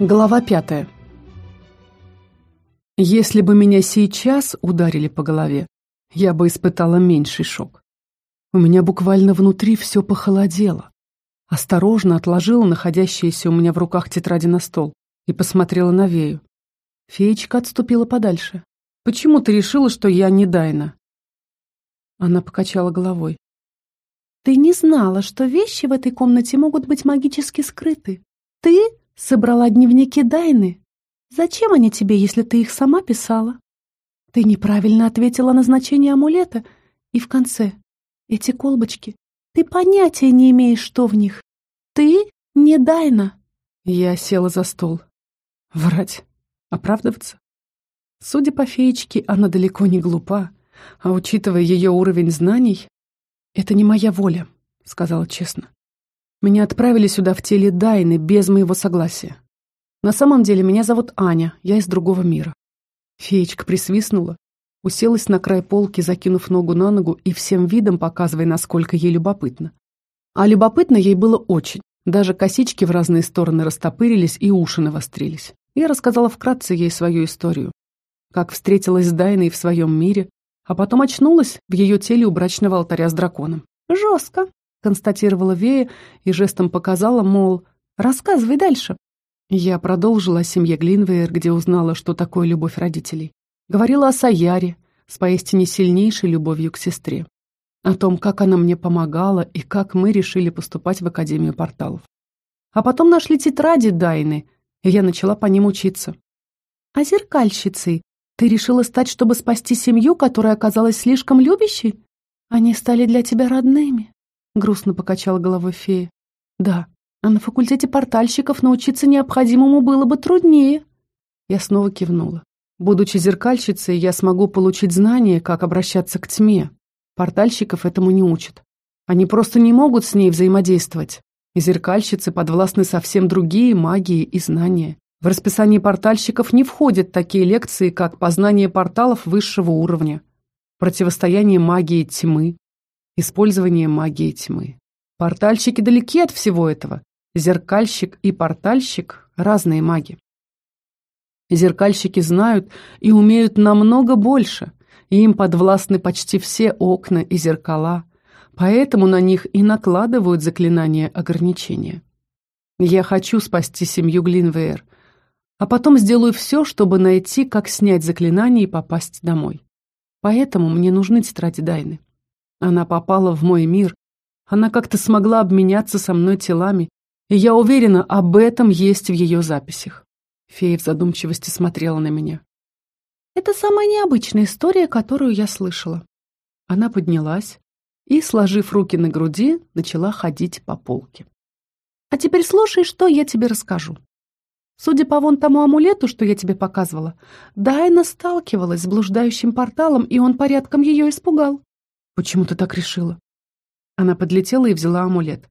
Глава пятая. Если бы меня сейчас ударили по голове, я бы испытала меньший шок. У меня буквально внутри все похолодело. Осторожно отложила находящиеся у меня в руках тетради на стол и посмотрела на Вею. Феечка отступила подальше. «Почему ты решила, что я не Дайна?» Она покачала головой. «Ты не знала, что вещи в этой комнате могут быть магически скрыты. Ты собрала дневники Дайны. Зачем они тебе, если ты их сама писала? Ты неправильно ответила на значение амулета. И в конце, эти колбочки, ты понятия не имеешь, что в них. Ты не Дайна. Я села за стол. Врать, оправдываться. Судя по феечке, она далеко не глупа, а учитывая ее уровень знаний, это не моя воля, сказала честно. Меня отправили сюда в теле Дайны без моего согласия. На самом деле меня зовут Аня, я из другого мира. Феечка присвистнула, уселась на край полки, закинув ногу на ногу и всем видом показывая, насколько ей любопытно. А любопытно ей было очень. Даже косички в разные стороны растопырились и уши навострились. Я рассказала вкратце ей свою историю. Как встретилась с Дайной в своем мире, а потом очнулась в ее теле у брачного алтаря с драконом. «Жестко», констатировала Вея и жестом показала, мол, рассказывай дальше. Я продолжила о семье Глинвейер, где узнала, что такое любовь родителей. Говорила о Саяре, с поистине сильнейшей любовью к сестре. О том, как она мне помогала и как мы решили поступать в Академию порталов. А потом нашли тетради Дайны, и я начала по ним учиться. А зеркальщицей ты решила стать, чтобы спасти семью, которая оказалась слишком любящей? Они стали для тебя родными. Грустно покачала головой фея. Да, а на факультете портальщиков научиться необходимому было бы труднее. Я снова кивнула. Будучи зеркальщицей, я смогу получить знания, как обращаться к тьме. Портальщиков этому не учат. Они просто не могут с ней взаимодействовать. И зеркальщицы подвластны совсем другие магии и знания. В расписании портальщиков не входят такие лекции, как познание порталов высшего уровня, противостояние магии тьмы, использование магии тьмы. Портальщики далеки от всего этого. Зеркальщик и портальщик — разные маги. Зеркальщики знают и умеют намного больше, и им подвластны почти все окна и зеркала, поэтому на них и накладывают заклинания ограничения. Я хочу спасти семью Глинвейр, а потом сделаю все, чтобы найти, как снять заклинание и попасть домой. Поэтому мне нужны тетради Дайны. Она попала в мой мир. Она как-то смогла обменяться со мной телами, и я уверена, об этом есть в ее записях. Фея в задумчивости смотрела на меня. Это самая необычная история, которую я слышала. Она поднялась и, сложив руки на груди, начала ходить по полке. А теперь слушай, что я тебе расскажу. Судя по вон тому амулету, что я тебе показывала, Дайна сталкивалась с блуждающим порталом, и он порядком ее испугал. «Почему ты так решила?» Она подлетела и взяла амулет.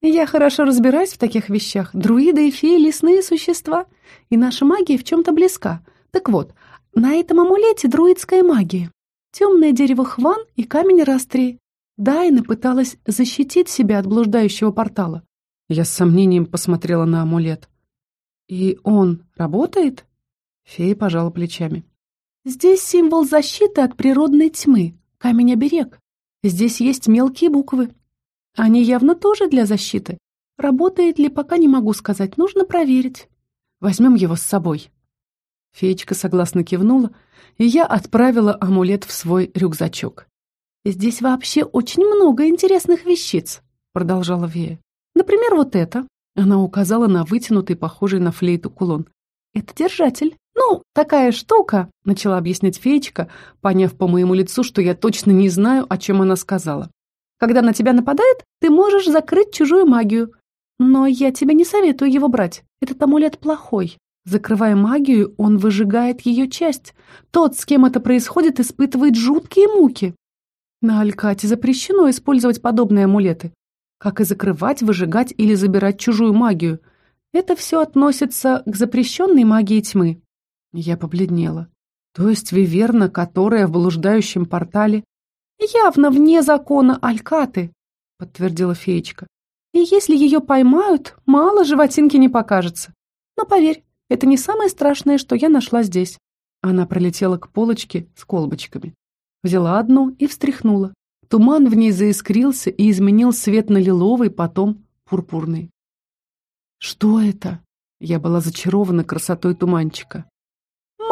«Я хорошо разбираюсь в таких вещах. Друиды и феи — лесные существа, и наша магия в чем-то близка. Так вот, на этом амулете друидская магия. Темное дерево хван и камень растрии. Дайна пыталась защитить себя от блуждающего портала. Я с сомнением посмотрела на амулет. «И он работает?» Фея пожала плечами. «Здесь символ защиты от природной тьмы. Камень-оберег. Здесь есть мелкие буквы. Они явно тоже для защиты. Работает ли, пока не могу сказать. Нужно проверить. Возьмем его с собой. Феечка согласно кивнула, и я отправила амулет в свой рюкзачок. «Здесь вообще очень много интересных вещиц», — продолжала Вея. «Например, вот это». Она указала на вытянутый, похожий на флейту кулон. «Это держатель. «Ну, такая штука», — начала объяснять феечка, поняв по моему лицу, что я точно не знаю, о чем она сказала. «Когда на тебя нападает, ты можешь закрыть чужую магию. Но я тебе не советую его брать. Этот амулет плохой. Закрывая магию, он выжигает ее часть. Тот, с кем это происходит, испытывает жуткие муки. На Алькате запрещено использовать подобные амулеты. Как и закрывать, выжигать или забирать чужую магию. Это все относится к запрещенной магии тьмы. Я побледнела. То есть Виверна, которая в блуждающем портале, явно вне закона Алькаты, подтвердила феечка. И если ее поймают, мало животинки не покажется. Но поверь, это не самое страшное, что я нашла здесь». Она пролетела к полочке с колбочками. Взяла одну и встряхнула. Туман в ней заискрился и изменил цвет на лиловый, потом пурпурный. «Что это?» Я была зачарована красотой туманчика.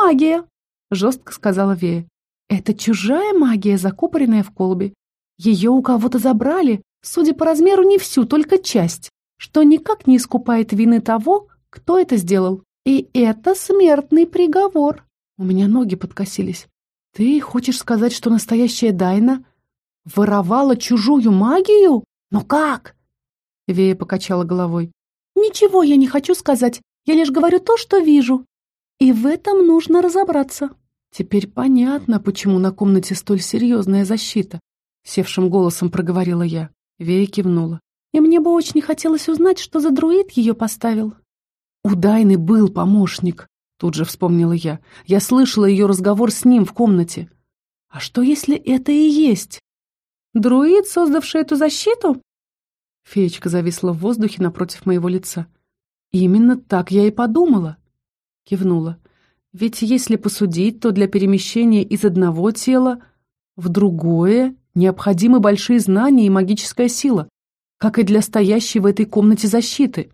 «Магия!» — жестко сказала Вея. «Это чужая магия, закупоренная в колбе. Ее у кого-то забрали, судя по размеру, не всю, только часть, что никак не искупает вины того, кто это сделал. И это смертный приговор». У меня ноги подкосились. «Ты хочешь сказать, что настоящая Дайна воровала чужую магию? Но как?» Вея покачала головой. «Ничего я не хочу сказать. Я лишь говорю то, что вижу. И в этом нужно разобраться». «Теперь понятно, почему на комнате столь серьезная защита», — севшим голосом проговорила я. Вея кивнула. «И мне бы очень хотелось узнать, что за друид ее поставил». «У Дайны был помощник», — тут же вспомнила я. «Я слышала ее разговор с ним в комнате». «А что, если это и есть?» «Друид, создавший эту защиту?» Феечка зависла в воздухе напротив моего лица. «Именно так я и подумала», — кивнула. «Ведь если посудить, то для перемещения из одного тела в другое необходимы большие знания и магическая сила, как и для стоящей в этой комнате защиты.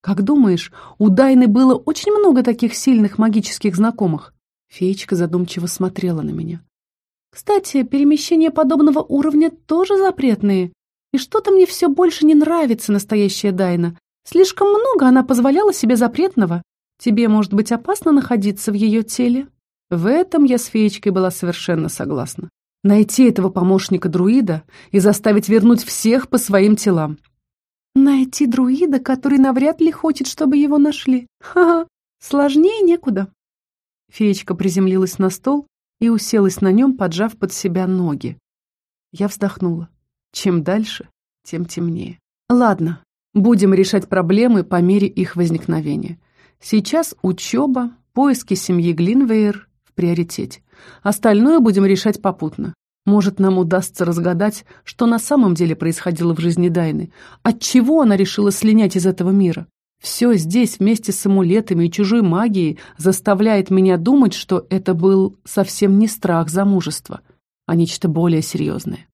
Как думаешь, у Дайны было очень много таких сильных магических знакомых?» Феечка задумчиво смотрела на меня. «Кстати, перемещения подобного уровня тоже запретные. И что-то мне все больше не нравится настоящая Дайна. Слишком много она позволяла себе запретного. Тебе, может быть, опасно находиться в ее теле? В этом я с феечкой была совершенно согласна. Найти этого помощника-друида и заставить вернуть всех по своим телам. Найти друида, который навряд ли хочет, чтобы его нашли. Ха-ха, сложнее некуда. Феечка приземлилась на стол и уселась на нем, поджав под себя ноги. Я вздохнула. Чем дальше, тем темнее. Ладно, будем решать проблемы по мере их возникновения. Сейчас учеба, поиски семьи Глинвейер в приоритете. Остальное будем решать попутно. Может, нам удастся разгадать, что на самом деле происходило в жизни Дайны, отчего она решила слинять из этого мира. Все здесь вместе с амулетами и чужой магией заставляет меня думать, что это был совсем не страх замужества, а нечто более серьезное.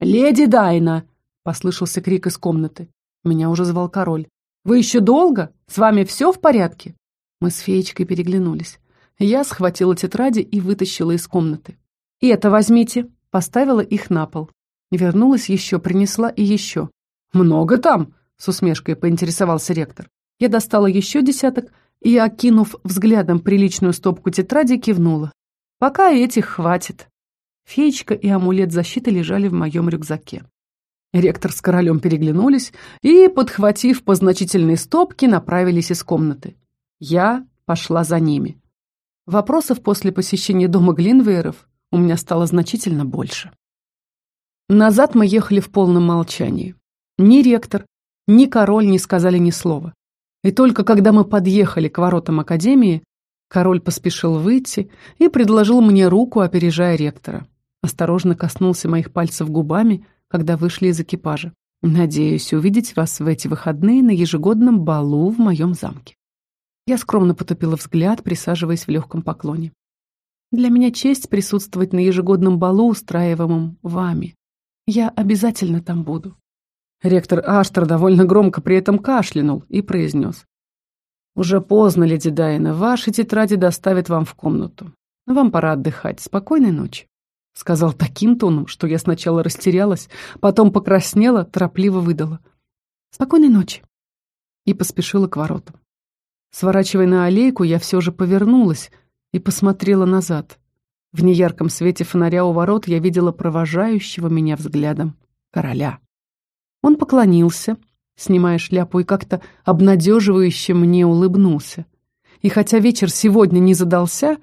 «Леди Дайна!» — послышался крик из комнаты. Меня уже звал король. «Вы еще долго? С вами все в порядке?» Мы с феечкой переглянулись. Я схватила тетради и вытащила из комнаты. «И это возьмите!» — поставила их на пол. Вернулась еще, принесла и еще. «Много там?» — с усмешкой поинтересовался ректор. Я достала еще десяток и, окинув взглядом приличную стопку тетради, кивнула. «Пока этих хватит». Феечка и амулет защиты лежали в моем рюкзаке. Ректор с королем переглянулись и, подхватив по значительной стопке, направились из комнаты. Я пошла за ними. Вопросов после посещения дома Глинвейеров у меня стало значительно больше. Назад мы ехали в полном молчании. Ни ректор, ни король не сказали ни слова. И только когда мы подъехали к воротам академии, король поспешил выйти и предложил мне руку, опережая ректора осторожно коснулся моих пальцев губами, когда вышли из экипажа. «Надеюсь увидеть вас в эти выходные на ежегодном балу в моем замке». Я скромно потупила взгляд, присаживаясь в легком поклоне. «Для меня честь присутствовать на ежегодном балу, устраиваемом вами. Я обязательно там буду». Ректор Аштер довольно громко при этом кашлянул и произнес. «Уже поздно, леди Дайна, ваши тетради доставят вам в комнату. Вам пора отдыхать. Спокойной ночи». Сказал таким тоном, что я сначала растерялась, потом покраснела, торопливо выдала. «Спокойной ночи!» И поспешила к воротам. Сворачивая на аллейку, я все же повернулась и посмотрела назад. В неярком свете фонаря у ворот я видела провожающего меня взглядом короля. Он поклонился, снимая шляпу, и как-то обнадеживающе мне улыбнулся. И хотя вечер сегодня не задался,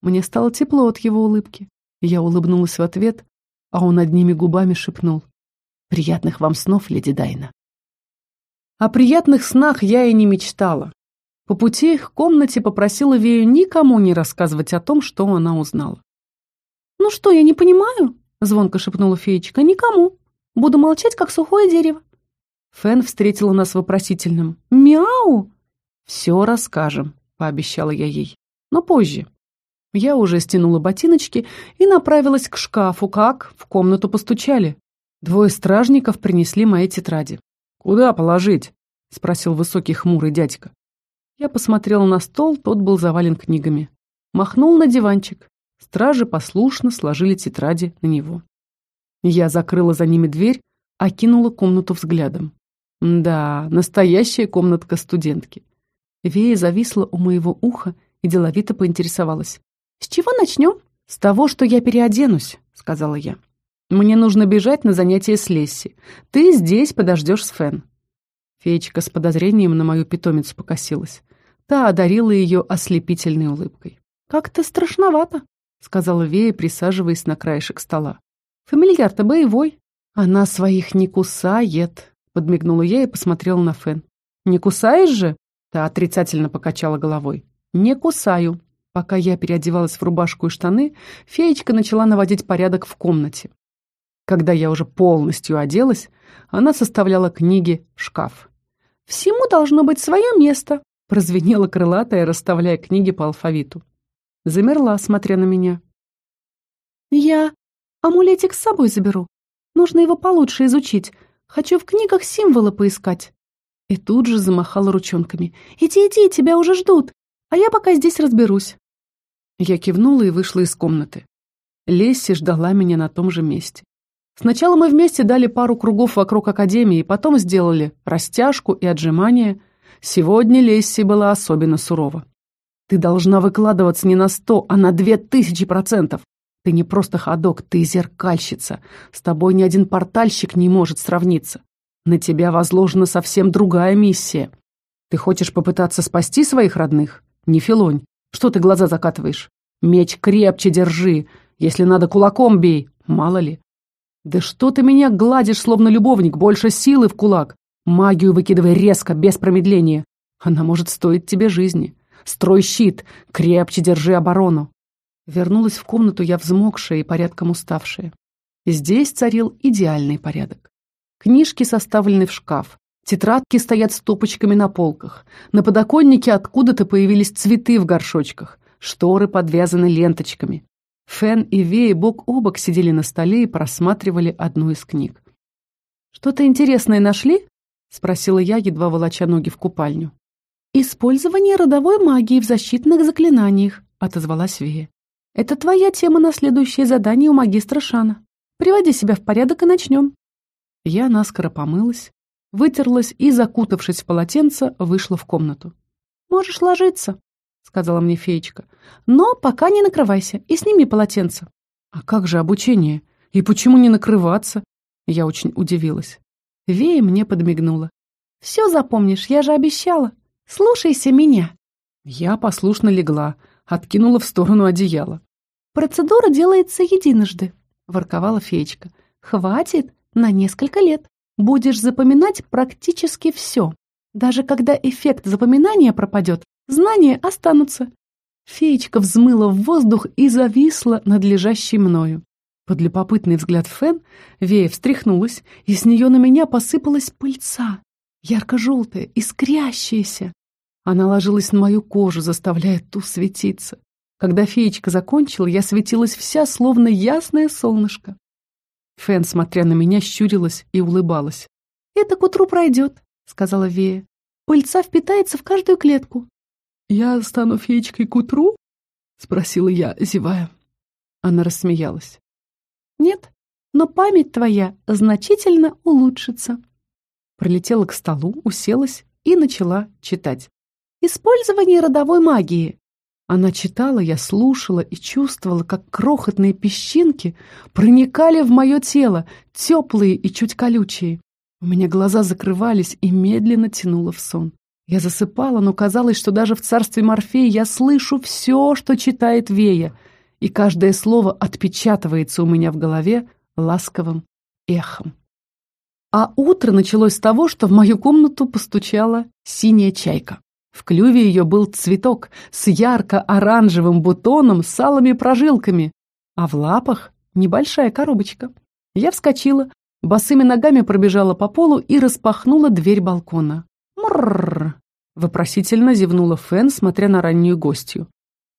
мне стало тепло от его улыбки. Я улыбнулась в ответ, а он одними губами шепнул. «Приятных вам снов, леди Дайна». О приятных снах я и не мечтала. По пути к комнате попросила Вею никому не рассказывать о том, что она узнала. «Ну что, я не понимаю?» — звонко шепнула феечка. «Никому. Буду молчать, как сухое дерево». Фэн встретила нас вопросительным. «Мяу!» «Все расскажем», — пообещала я ей. «Но позже». Я уже стянула ботиночки и направилась к шкафу, как в комнату постучали. Двое стражников принесли мои тетради. «Куда положить?» — спросил высокий хмурый дядька. Я посмотрела на стол, тот был завален книгами. Махнул на диванчик. Стражи послушно сложили тетради на него. Я закрыла за ними дверь, окинула комнату взглядом. Да, настоящая комнатка студентки. Вея зависла у моего уха и деловито поинтересовалась. «С чего начнем?» «С того, что я переоденусь», — сказала я. «Мне нужно бежать на занятия с Лесси. Ты здесь подождешь с Фен». Феечка с подозрением на мою питомицу покосилась. Та одарила ее ослепительной улыбкой. «Как-то страшновато», — сказала Вея, присаживаясь на краешек стола. «Фамильяр-то боевой. Она своих не кусает», — подмигнула я и посмотрела на Фен. «Не кусаешь же?» — та отрицательно покачала головой. «Не кусаю». Пока я переодевалась в рубашку и штаны, феечка начала наводить порядок в комнате. Когда я уже полностью оделась, она составляла книги шкаф. «Всему должно быть свое место», — прозвенела крылатая, расставляя книги по алфавиту. Замерла, смотря на меня. «Я амулетик с собой заберу. Нужно его получше изучить. Хочу в книгах символы поискать». И тут же замахала ручонками. «Иди, иди, тебя уже ждут, а я пока здесь разберусь». Я кивнула и вышла из комнаты. Лесси ждала меня на том же месте. Сначала мы вместе дали пару кругов вокруг академии, потом сделали растяжку и отжимания. Сегодня Лесси была особенно сурова. Ты должна выкладываться не на сто, а на две тысячи процентов. Ты не просто ходок, ты зеркальщица. С тобой ни один портальщик не может сравниться. На тебя возложена совсем другая миссия. Ты хочешь попытаться спасти своих родных? Не филонь. Что ты глаза закатываешь? Меч крепче держи. Если надо, кулаком бей. Мало ли. Да что ты меня гладишь, словно любовник, больше силы в кулак. Магию выкидывай резко, без промедления. Она может стоить тебе жизни. Строй щит, крепче держи оборону. Вернулась в комнату я взмокшая и порядком уставшая. Здесь царил идеальный порядок. Книжки составлены в шкаф, Тетрадки стоят стопочками на полках. На подоконнике откуда-то появились цветы в горшочках. Шторы подвязаны ленточками. Фен и Веи бок о бок сидели на столе и просматривали одну из книг. «Что-то интересное нашли?» — спросила я, едва волоча ноги в купальню. «Использование родовой магии в защитных заклинаниях», — отозвалась Вея. «Это твоя тема на следующее задание у магистра Шана. Приводи себя в порядок и начнем». Я наскоро помылась, вытерлась и, закутавшись в полотенце, вышла в комнату. «Можешь ложиться», — сказала мне феечка. «Но пока не накрывайся и сними полотенце». «А как же обучение? И почему не накрываться?» Я очень удивилась. Вея мне подмигнула. «Все запомнишь, я же обещала. Слушайся меня». Я послушно легла, откинула в сторону одеяла. «Процедура делается единожды», — ворковала феечка. «Хватит на несколько лет. Будешь запоминать практически все. Даже когда эффект запоминания пропадет, знания останутся. Феечка взмыла в воздух и зависла над лежащей мною. Под любопытный взгляд Фен Вея встряхнулась, и с нее на меня посыпалась пыльца, ярко-желтая, искрящаяся. Она ложилась на мою кожу, заставляя ту светиться. Когда феечка закончила, я светилась вся, словно ясное солнышко. Фэн, смотря на меня, щурилась и улыбалась. «Это к утру пройдет», — сказала Вея. «Пыльца впитается в каждую клетку». «Я стану феечкой к утру?» — спросила я, зевая. Она рассмеялась. «Нет, но память твоя значительно улучшится». Пролетела к столу, уселась и начала читать. «Использование родовой магии. Она читала, я слушала и чувствовала, как крохотные песчинки проникали в мое тело, теплые и чуть колючие. У меня глаза закрывались и медленно тянуло в сон. Я засыпала, но казалось, что даже в царстве Морфея я слышу все, что читает Вея, и каждое слово отпечатывается у меня в голове ласковым эхом. А утро началось с того, что в мою комнату постучала синяя чайка. В клюве ее был цветок с ярко-оранжевым бутоном с алыми прожилками, а в лапах небольшая коробочка. Я вскочила, босыми ногами пробежала по полу и распахнула дверь балкона. Мрррр! Вопросительно зевнула Фэн, смотря на раннюю гостью.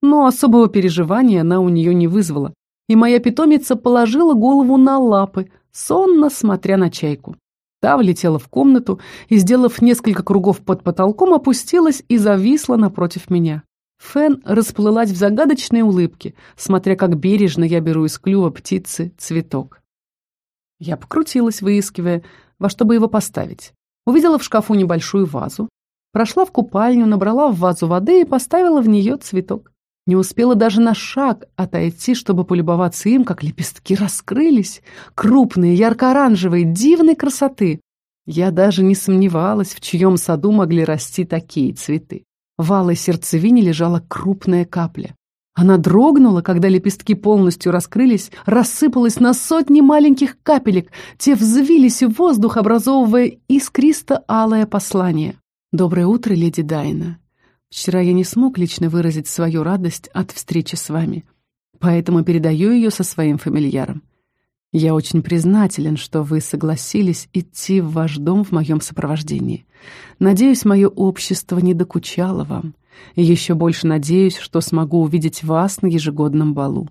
Но особого переживания она у нее не вызвала, и моя питомица положила голову на лапы, сонно смотря на чайку. Та влетела в комнату и, сделав несколько кругов под потолком, опустилась и зависла напротив меня. Фэн расплылась в загадочной улыбке, смотря как бережно я беру из клюва птицы цветок. Я покрутилась, выискивая, во что бы его поставить. Увидела в шкафу небольшую вазу, прошла в купальню, набрала в вазу воды и поставила в нее цветок. Не успела даже на шаг отойти, чтобы полюбоваться им, как лепестки раскрылись, крупные, ярко-оранжевые, дивной красоты. Я даже не сомневалась, в чьем саду могли расти такие цветы. В алой сердцевине лежала крупная капля. Она дрогнула, когда лепестки полностью раскрылись, рассыпалась на сотни маленьких капелек, те взвились в воздух, образовывая искристо-алое послание. «Доброе утро, леди Дайна. Вчера я не смог лично выразить свою радость от встречи с вами, поэтому передаю ее со своим фамильяром. Я очень признателен, что вы согласились идти в ваш дом в моем сопровождении. Надеюсь, мое общество не докучало вам» И еще больше надеюсь, что смогу увидеть вас на ежегодном балу.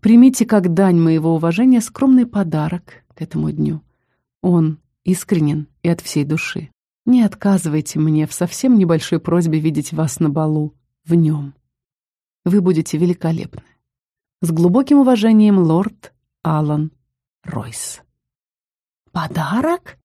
Примите как дань моего уважения скромный подарок к этому дню. Он искренен и от всей души. Не отказывайте мне в совсем небольшой просьбе видеть вас на балу, в нем. Вы будете великолепны. С глубоким уважением, лорд Алан Ройс. «Подарок?»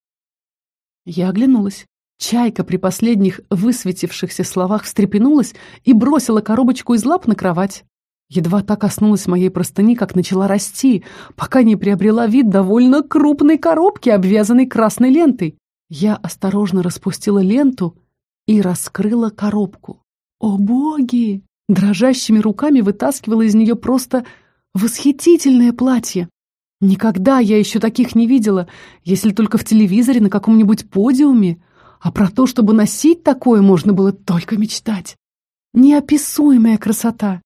Я оглянулась. Чайка при последних высветившихся словах встрепенулась и бросила коробочку из лап на кровать. Едва та коснулась моей простыни, как начала расти, пока не приобрела вид довольно крупной коробки, обвязанной красной лентой. Я осторожно распустила ленту и раскрыла коробку. О боги! Дрожащими руками вытаскивала из нее просто восхитительное платье. Никогда я еще таких не видела, если только в телевизоре на каком-нибудь подиуме. А про то, чтобы носить такое, можно было только мечтать. Неописуемая красота.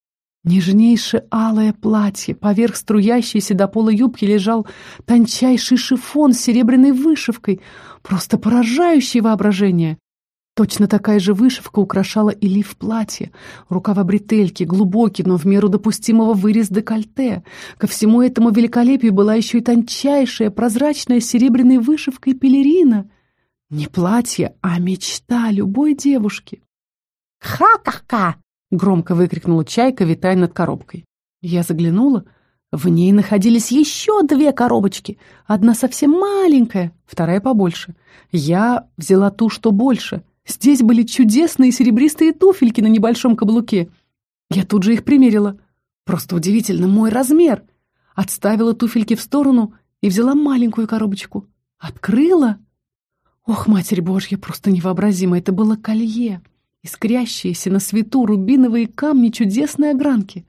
Нежнейшее алое платье, поверх струящейся до пола юбки лежал тончайший шифон с серебряной вышивкой, просто поражающий воображение. Точно такая же вышивка украшала и лиф платья, рукава бретельки, глубокий, но в меру допустимого вырез декольте. Ко всему этому великолепию была еще и тончайшая, прозрачная серебряной вышивкой пелерина — не платье, а мечта любой девушки. «Ха-ха-ха!» — громко выкрикнула чайка, витая над коробкой. Я заглянула. В ней находились еще две коробочки. Одна совсем маленькая, вторая побольше. Я взяла ту, что больше. Здесь были чудесные серебристые туфельки на небольшом каблуке. Я тут же их примерила. Просто удивительно, мой размер. Отставила туфельки в сторону и взяла маленькую коробочку. Открыла Ох, Матерь Божья, просто невообразимо, это было колье, искрящиеся на свету рубиновые камни чудесной огранки.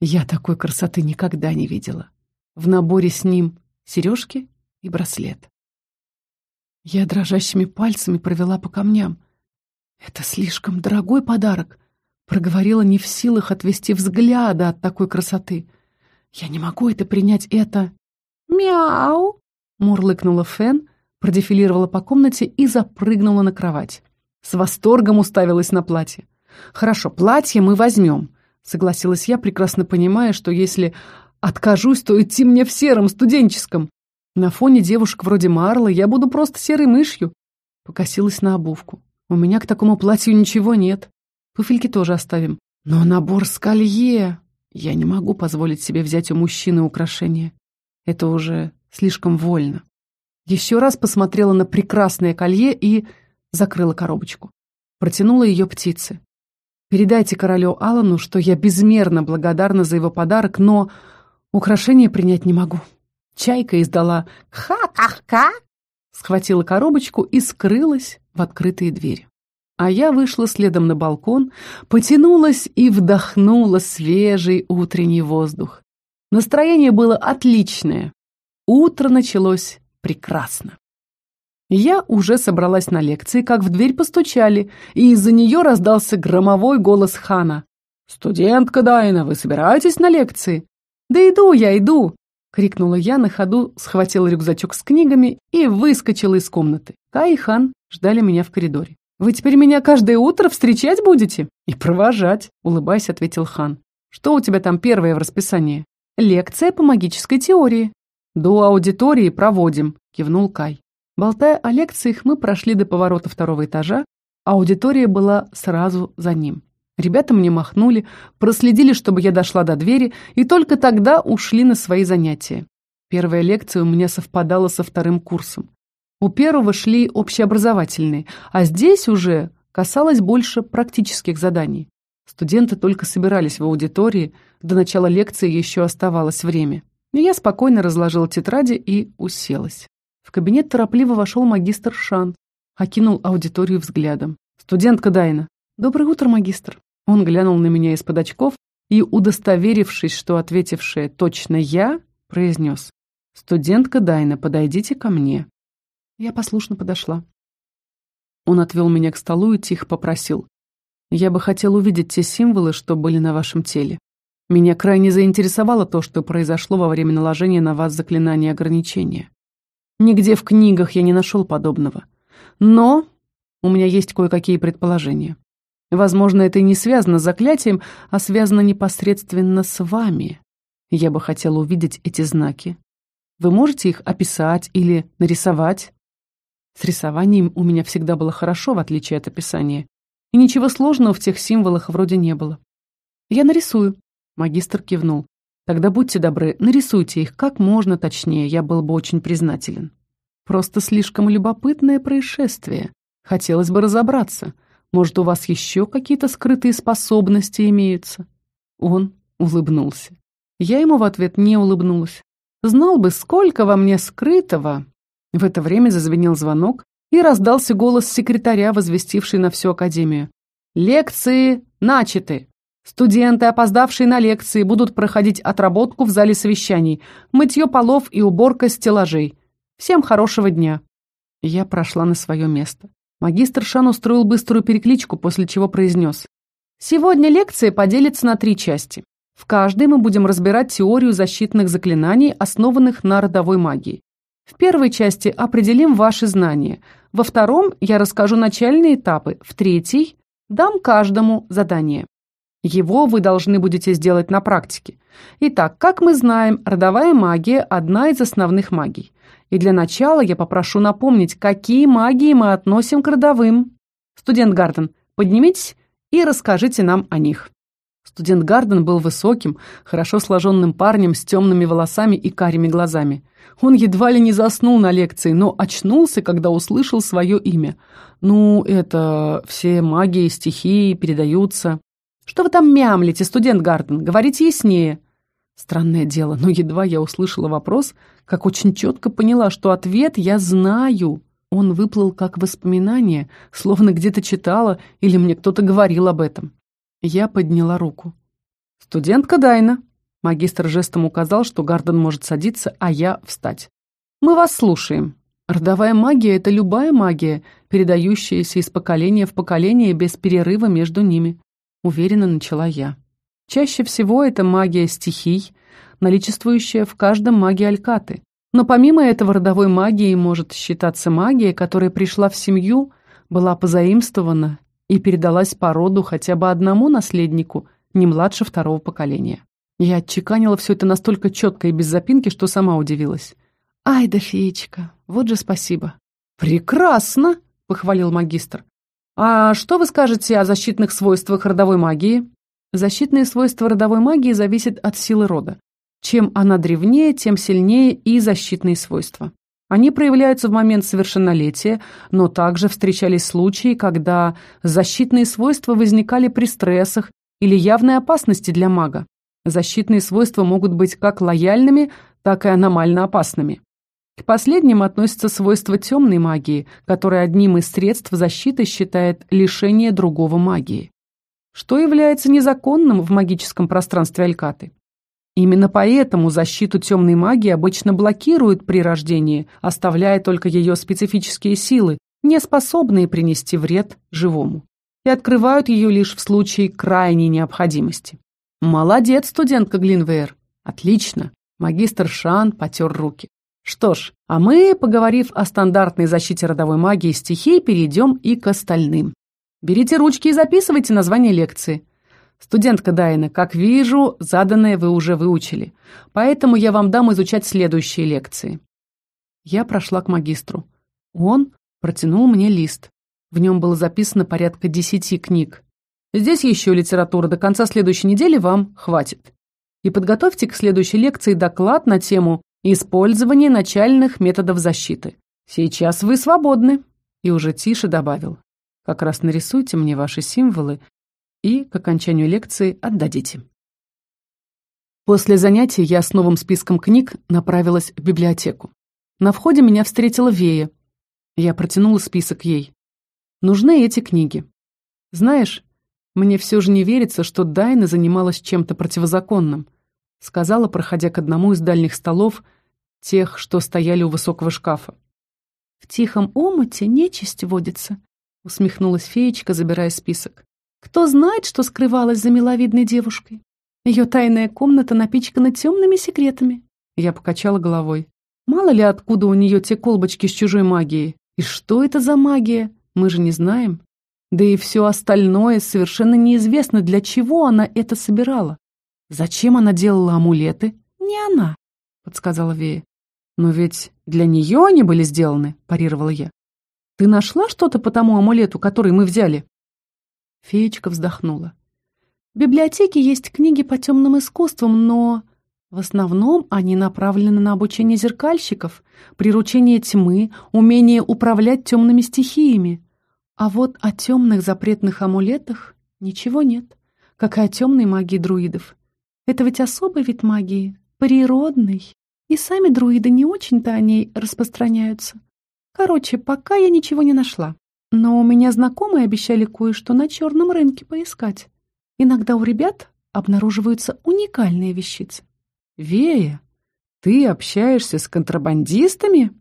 Я такой красоты никогда не видела. В наборе с ним сережки и браслет. Я дрожащими пальцами провела по камням. «Это слишком дорогой подарок», — проговорила не в силах отвести взгляда от такой красоты. «Я не могу это принять, это...» «Мяу!» — мурлыкнула Фен, продефилировала по комнате и запрыгнула на кровать. С восторгом уставилась на платье. «Хорошо, платье мы возьмем», — согласилась я, прекрасно понимая, что если откажусь, то идти мне в сером студенческом. На фоне девушек вроде Марлы я буду просто серой мышью. Покосилась на обувку. У меня к такому платью ничего нет. Туфельки тоже оставим. Но набор с колье... Я не могу позволить себе взять у мужчины украшения. Это уже слишком вольно. Еще раз посмотрела на прекрасное колье и закрыла коробочку. Протянула ее птице. Передайте королю Алану, что я безмерно благодарна за его подарок, но украшение принять не могу. Чайка издала «Ха-ха-ха!», схватила коробочку и скрылась в открытые двери. А я вышла следом на балкон, потянулась и вдохнула свежий утренний воздух. Настроение было отличное. Утро началось прекрасно. Я уже собралась на лекции, как в дверь постучали, и из-за нее раздался громовой голос Хана. «Студентка Дайна, вы собираетесь на лекции?» «Да иду я, иду!» — крикнула я на ходу, схватила рюкзачок с книгами и выскочила из комнаты. Кай и Хан ждали меня в коридоре. Вы теперь меня каждое утро встречать будете? И провожать, улыбаясь, ответил хан. Что у тебя там первое в расписании? Лекция по магической теории. До аудитории проводим, кивнул Кай. Болтая о лекциях, мы прошли до поворота второго этажа, аудитория была сразу за ним. Ребята мне махнули, проследили, чтобы я дошла до двери, и только тогда ушли на свои занятия. Первая лекция у меня совпадала со вторым курсом. У первого шли общеобразовательные, а здесь уже касалось больше практических заданий. Студенты только собирались в аудитории, до начала лекции еще оставалось время. И я спокойно разложила тетради и уселась. В кабинет торопливо вошел магистр Шан, окинул аудиторию взглядом. «Студентка Дайна». «Доброе утро, магистр». Он глянул на меня из-под очков и, удостоверившись, что ответившая точно я, произнес. «Студентка Дайна, подойдите ко мне». Я послушно подошла. Он отвел меня к столу и тихо попросил. «Я бы хотел увидеть те символы, что были на вашем теле. Меня крайне заинтересовало то, что произошло во время наложения на вас заклинания ограничения. Нигде в книгах я не нашел подобного. Но у меня есть кое-какие предположения. Возможно, это не связано с заклятием, а связано непосредственно с вами. Я бы хотела увидеть эти знаки. Вы можете их описать или нарисовать? С рисованием у меня всегда было хорошо, в отличие от описания. И ничего сложного в тех символах вроде не было. Я нарисую. Магистр кивнул. Тогда будьте добры, нарисуйте их как можно точнее, я был бы очень признателен. Просто слишком любопытное происшествие. Хотелось бы разобраться. Может, у вас еще какие-то скрытые способности имеются?» Он улыбнулся. Я ему в ответ не улыбнулась. Знал бы, сколько во мне скрытого. В это время зазвенел звонок, и раздался голос секретаря, возвестивший на всю академию. «Лекции начаты! Студенты, опоздавшие на лекции, будут проходить отработку в зале совещаний, мытье полов и уборка стеллажей. Всем хорошего дня!» Я прошла на свое место. Магистр Шан устроил быструю перекличку, после чего произнес. «Сегодня лекция поделится на три части. В каждой мы будем разбирать теорию защитных заклинаний, основанных на родовой магии. В первой части определим ваши знания. Во втором я расскажу начальные этапы. В третьей дам каждому задание. Его вы должны будете сделать на практике. Итак, как мы знаем, родовая магия – одна из основных магий. И для начала я попрошу напомнить, какие магии мы относим к родовым. Студент Гарден, поднимитесь и расскажите нам о них. Студент Гарден был высоким, хорошо сложенным парнем с темными волосами и карими глазами. Он едва ли не заснул на лекции, но очнулся, когда услышал свое имя. Ну, это все магии, стихии передаются. Что вы там мямлите, студент Гарден? Говорите яснее. Странное дело, но едва я услышала вопрос, как очень четко поняла, что ответ я знаю. Он выплыл как воспоминание, словно где-то читала или мне кто-то говорил об этом. Я подняла руку. «Студентка Дайна». Магистр жестом указал, что Гарден может садиться, а я встать. «Мы вас слушаем». Родовая магия — это любая магия, передающаяся из поколения в поколение без перерыва между ними. Уверенно начала я. Чаще всего это магия стихий, наличествующая в каждом маге Алькаты. Но помимо этого родовой магии может считаться магия, которая пришла в семью, была позаимствована и передалась по роду хотя бы одному наследнику, не младше второго поколения. Я отчеканила все это настолько четко и без запинки, что сама удивилась. «Ай да феечка, вот же спасибо!» «Прекрасно!» — похвалил магистр. «А что вы скажете о защитных свойствах родовой магии?» Защитные свойства родовой магии зависят от силы рода. Чем она древнее, тем сильнее и защитные свойства. Они проявляются в момент совершеннолетия, но также встречались случаи, когда защитные свойства возникали при стрессах или явной опасности для мага. Защитные свойства могут быть как лояльными, так и аномально опасными. К последним относятся свойства темной магии, которая одним из средств защиты считает лишение другого магии что является незаконным в магическом пространстве Алькаты. Именно поэтому защиту темной магии обычно блокируют при рождении, оставляя только ее специфические силы, не способные принести вред живому, и открывают ее лишь в случае крайней необходимости. Молодец, студентка Глинвейр. Отлично. Магистр Шан потер руки. Что ж, а мы, поговорив о стандартной защите родовой магии стихий, перейдем и к остальным. Берите ручки и записывайте название лекции. Студентка Дайна, как вижу, заданное вы уже выучили, поэтому я вам дам изучать следующие лекции. Я прошла к магистру. Он протянул мне лист. В нем было записано порядка десяти книг. Здесь еще литература, до конца следующей недели вам хватит. И подготовьте к следующей лекции доклад на тему «Использование начальных методов защиты». Сейчас вы свободны. И уже тише добавил. Как раз нарисуйте мне ваши символы и к окончанию лекции отдадите. После занятий я с новым списком книг направилась в библиотеку. На входе меня встретила Вея. Я протянула список ей. Нужны эти книги. Знаешь, мне все же не верится, что Дайна занималась чем-то противозаконным, сказала, проходя к одному из дальних столов, тех, что стояли у высокого шкафа. В тихом омуте нечисть водится, усмехнулась феечка, забирая список. Кто знает, что скрывалось за миловидной девушкой? Ее тайная комната напичкана темными секретами. Я покачала головой. Мало ли откуда у нее те колбочки с чужой магией. И что это за магия? Мы же не знаем. Да и все остальное совершенно неизвестно, для чего она это собирала. Зачем она делала амулеты? Не она, подсказала Вея. Но ведь для нее они были сделаны, парировала я. Ты нашла что-то по тому амулету, который мы взяли?» Феечка вздохнула. «В библиотеке есть книги по темным искусствам, но в основном они направлены на обучение зеркальщиков, приручение тьмы, умение управлять темными стихиями. А вот о темных запретных амулетах ничего нет, как и о темной магии друидов. Это ведь особый вид магии, природный, и сами друиды не очень-то о ней распространяются. Короче, пока я ничего не нашла. Но у меня знакомые обещали кое-что на черном рынке поискать. Иногда у ребят обнаруживаются уникальные вещицы. «Вея, ты общаешься с контрабандистами?»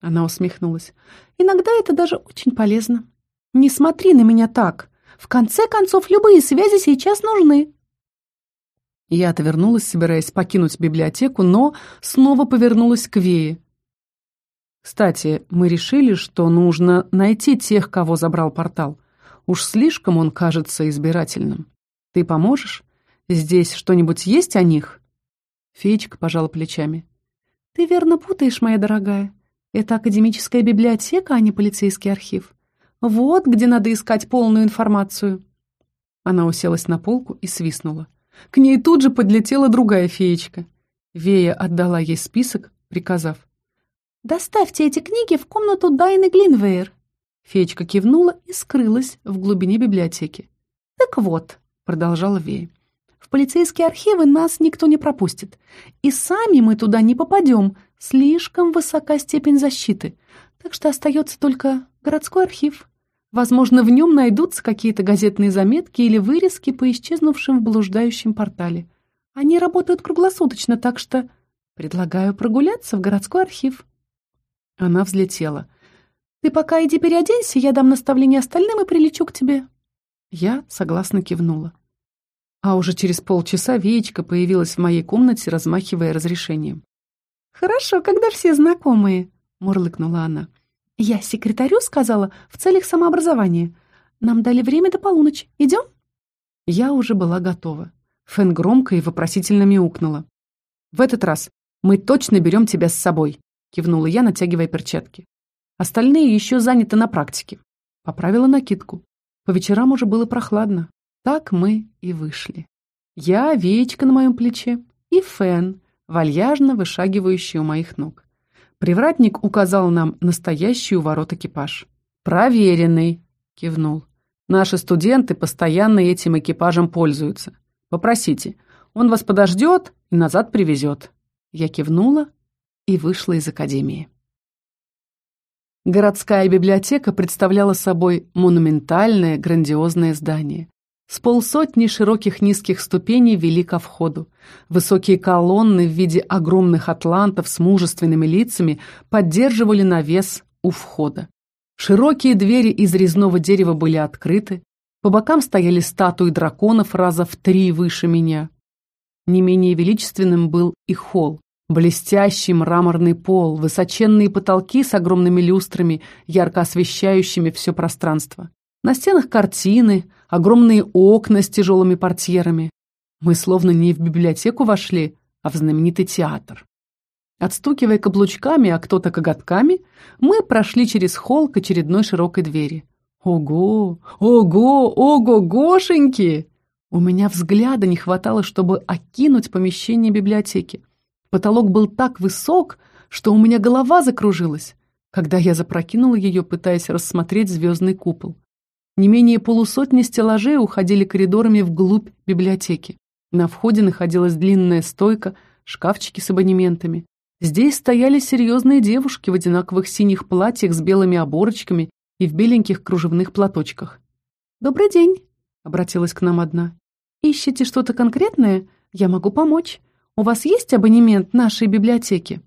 Она усмехнулась. «Иногда это даже очень полезно. Не смотри на меня так. В конце концов, любые связи сейчас нужны». Я отвернулась, собираясь покинуть библиотеку, но снова повернулась к Вее. Кстати, мы решили, что нужно найти тех, кого забрал портал. Уж слишком он кажется избирательным. Ты поможешь? Здесь что-нибудь есть о них?» Феечка пожала плечами. «Ты верно путаешь, моя дорогая. Это академическая библиотека, а не полицейский архив. Вот где надо искать полную информацию». Она уселась на полку и свистнула. К ней тут же подлетела другая феечка. Вея отдала ей список, приказав. «Доставьте эти книги в комнату Дайны Глинвейр». Феечка кивнула и скрылась в глубине библиотеки. «Так вот», — продолжала Вея, «в полицейские архивы нас никто не пропустит. И сами мы туда не попадем, слишком высока степень защиты. Так что остается только городской архив. Возможно, в нем найдутся какие-то газетные заметки или вырезки по исчезнувшим в блуждающем портале. Они работают круглосуточно, так что предлагаю прогуляться в городской архив». Она взлетела. «Ты пока иди переоденься, я дам наставление остальным и прилечу к тебе». Я согласно кивнула. А уже через полчаса Веечка появилась в моей комнате, размахивая разрешением. «Хорошо, когда все знакомые», — мурлыкнула она. «Я секретарю сказала в целях самообразования. Нам дали время до полуночи. Идем?» Я уже была готова. Фэн громко и вопросительно мяукнула. «В этот раз мы точно берем тебя с собой», кивнула я, натягивая перчатки. Остальные еще заняты на практике. Поправила накидку. По вечерам уже было прохладно. Так мы и вышли. Я, Веечка на моем плече, и Фен, вальяжно вышагивающий у моих ног. Привратник указал нам настоящий у ворот экипаж. «Проверенный», — кивнул. «Наши студенты постоянно этим экипажем пользуются. Попросите, он вас подождет и назад привезет». Я кивнула и вышла из академии. Городская библиотека представляла собой монументальное, грандиозное здание. С полсотни широких низких ступеней вели ко входу. Высокие колонны в виде огромных атлантов с мужественными лицами поддерживали навес у входа. Широкие двери из резного дерева были открыты, по бокам стояли статуи драконов раза в три выше меня. Не менее величественным был и холл, Блестящий мраморный пол, высоченные потолки с огромными люстрами, ярко освещающими все пространство. На стенах картины, огромные окна с тяжелыми портьерами. Мы словно не в библиотеку вошли, а в знаменитый театр. Отстукивая каблучками, а кто-то коготками, мы прошли через холл к очередной широкой двери. Ого! Ого! Ого-гошеньки! У меня взгляда не хватало, чтобы окинуть помещение библиотеки. Потолок был так высок, что у меня голова закружилась, когда я запрокинула ее, пытаясь рассмотреть звездный купол. Не менее полусотни стеллажей уходили коридорами вглубь библиотеки. На входе находилась длинная стойка, шкафчики с абонементами. Здесь стояли серьезные девушки в одинаковых синих платьях с белыми оборочками и в беленьких кружевных платочках. «Добрый день», — обратилась к нам одна. «Ищете что-то конкретное? Я могу помочь. У вас есть абонемент нашей библиотеки?»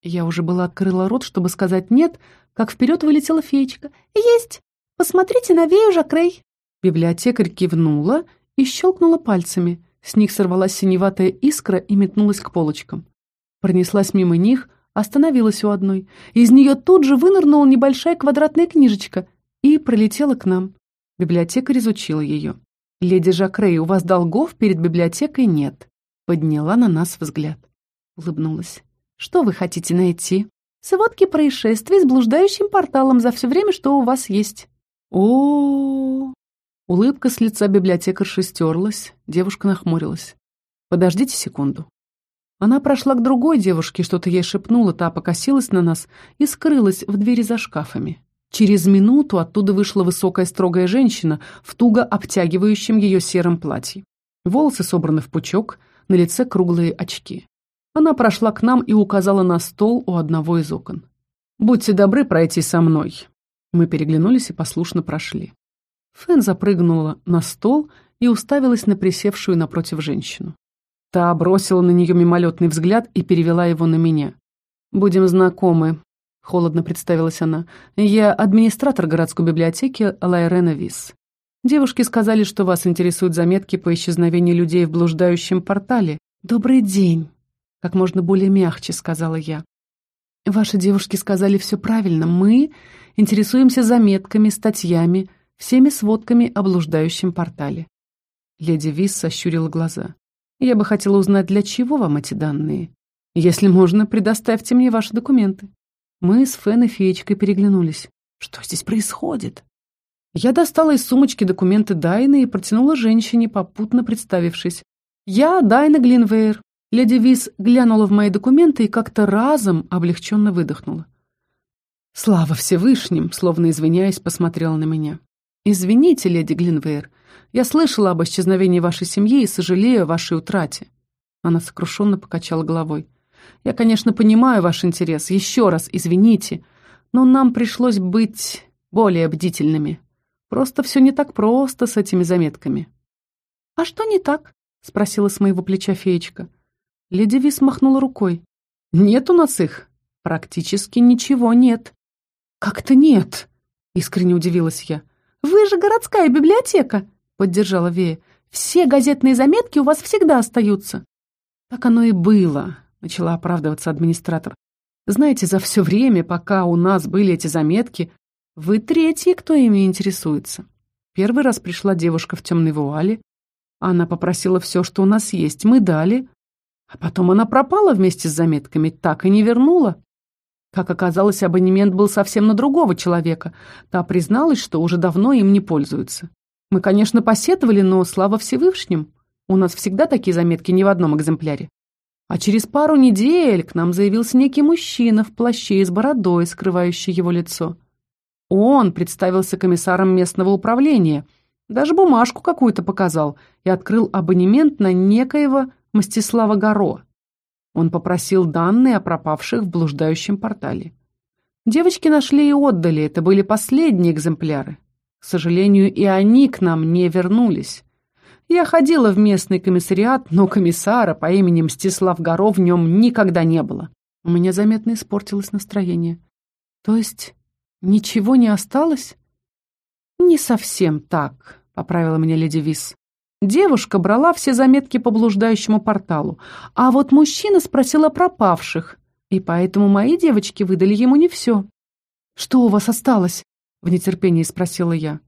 Я уже была открыла рот, чтобы сказать «нет», как вперед вылетела феечка. «Есть! Посмотрите на Вею Жакрей!» Библиотекарь кивнула и щелкнула пальцами. С них сорвалась синеватая искра и метнулась к полочкам. Пронеслась мимо них, остановилась у одной. Из нее тут же вынырнула небольшая квадратная книжечка и пролетела к нам. Библиотекарь изучила ее. «Леди Жакрей, у вас долгов перед библиотекой нет подняла на нас взгляд. Улыбнулась. «Что вы хотите найти?» «Сводки происшествий с блуждающим порталом за все время, что у вас есть». О, Улыбка с лица библиотекарши стерлась, девушка нахмурилась. «Подождите секунду». Она прошла к другой девушке, что-то ей шепнула, та покосилась на нас и скрылась в двери за шкафами. Через минуту оттуда вышла высокая строгая женщина в туго обтягивающем ее сером платье. Волосы собраны в пучок, на лице круглые очки. Она прошла к нам и указала на стол у одного из окон. «Будьте добры пройти со мной». Мы переглянулись и послушно прошли. Фэн запрыгнула на стол и уставилась на присевшую напротив женщину. Та бросила на нее мимолетный взгляд и перевела его на меня. «Будем знакомы», — холодно представилась она. «Я администратор городской библиотеки Лайрена Вис. Девушки сказали, что вас интересуют заметки по исчезновению людей в блуждающем портале. Добрый день, как можно более мягче сказала я. Ваши девушки сказали все правильно. Мы интересуемся заметками, статьями, всеми сводками о блуждающем портале. Леди Вис сощурила глаза. Я бы хотела узнать, для чего вам эти данные. Если можно, предоставьте мне ваши документы. Мы с Фен и Феечкой переглянулись. Что здесь происходит? Я достала из сумочки документы Дайны и протянула женщине, попутно представившись. «Я Дайна Глинвейр». Леди Вис глянула в мои документы и как-то разом облегченно выдохнула. «Слава Всевышним!» — словно извиняясь, посмотрела на меня. «Извините, леди Глинвейр, я слышала об исчезновении вашей семьи и сожалею о вашей утрате». Она сокрушенно покачала головой. «Я, конечно, понимаю ваш интерес. Еще раз извините, но нам пришлось быть более бдительными». Просто все не так просто с этими заметками. «А что не так?» — спросила с моего плеча феечка. Леди Вис махнула рукой. «Нет у нас их. Практически ничего нет». «Как-то нет?» — искренне удивилась я. «Вы же городская библиотека!» — поддержала Вея. «Все газетные заметки у вас всегда остаются». «Так оно и было», — начала оправдываться администратор. «Знаете, за все время, пока у нас были эти заметки, вы третий, кто ими интересуется. Первый раз пришла девушка в темной вуале. Она попросила все, что у нас есть, мы дали. А потом она пропала вместе с заметками, так и не вернула. Как оказалось, абонемент был совсем на другого человека. Та призналась, что уже давно им не пользуется. Мы, конечно, посетовали, но слава Всевышним. У нас всегда такие заметки не в одном экземпляре. А через пару недель к нам заявился некий мужчина в плаще и с бородой, скрывающий его лицо. Он представился комиссаром местного управления, даже бумажку какую-то показал и открыл абонемент на некоего Мстислава Горо. Он попросил данные о пропавших в блуждающем портале. Девочки нашли и отдали, это были последние экземпляры. К сожалению, и они к нам не вернулись. Я ходила в местный комиссариат, но комиссара по имени Мстислав Горо в нем никогда не было. У меня заметно испортилось настроение. То есть Ничего не осталось? Не совсем так, поправила меня леди Вис. Девушка брала все заметки по блуждающему порталу, а вот мужчина спросил о пропавших, и поэтому мои девочки выдали ему не все. «Что у вас осталось?» — в нетерпении спросила я.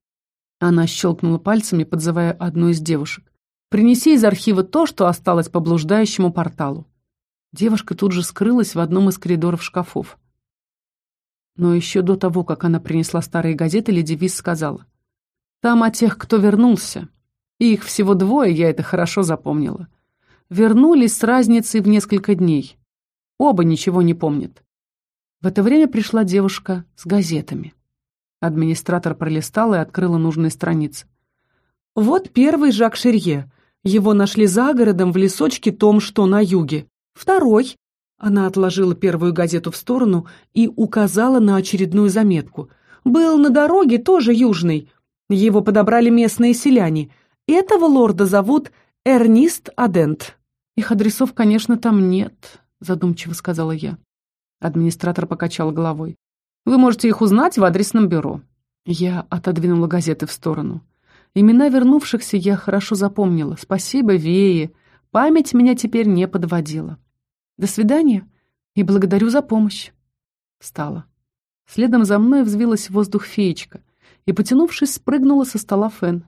Она щелкнула пальцами, подзывая одну из девушек. «Принеси из архива то, что осталось по блуждающему порталу». Девушка тут же скрылась в одном из коридоров шкафов. Но еще до того, как она принесла старые газеты, Леди Вис сказала. «Там о тех, кто вернулся. И их всего двое, я это хорошо запомнила. Вернулись с разницей в несколько дней. Оба ничего не помнят». В это время пришла девушка с газетами. Администратор пролистала и открыла нужные страницы. «Вот первый Жак Шерье. Его нашли за городом в лесочке том, что на юге. Второй». Она отложила первую газету в сторону и указала на очередную заметку. «Был на дороге, тоже южный. Его подобрали местные селяне. Этого лорда зовут Эрнист Адент». «Их адресов, конечно, там нет», — задумчиво сказала я. Администратор покачал головой. Вы можете их узнать в адресном бюро». Я отодвинула газеты в сторону. Имена вернувшихся я хорошо запомнила. Спасибо, Вее. Память меня теперь не подводила. До свидания и благодарю за помощь. Встала. Следом за мной взвилась в воздух феечка и, потянувшись, спрыгнула со стола Фен.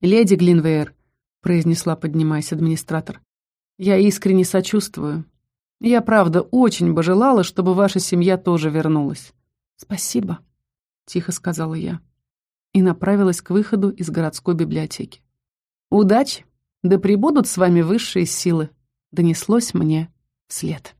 «Леди Глинвейр», — произнесла, поднимаясь администратор, — «я искренне сочувствую. Я, правда, очень бы желала, чтобы ваша семья тоже вернулась. «Спасибо», — тихо сказала я и направилась к выходу из городской библиотеки. «Удачи! Да пребудут с вами высшие силы!» — донеслось мне вслед.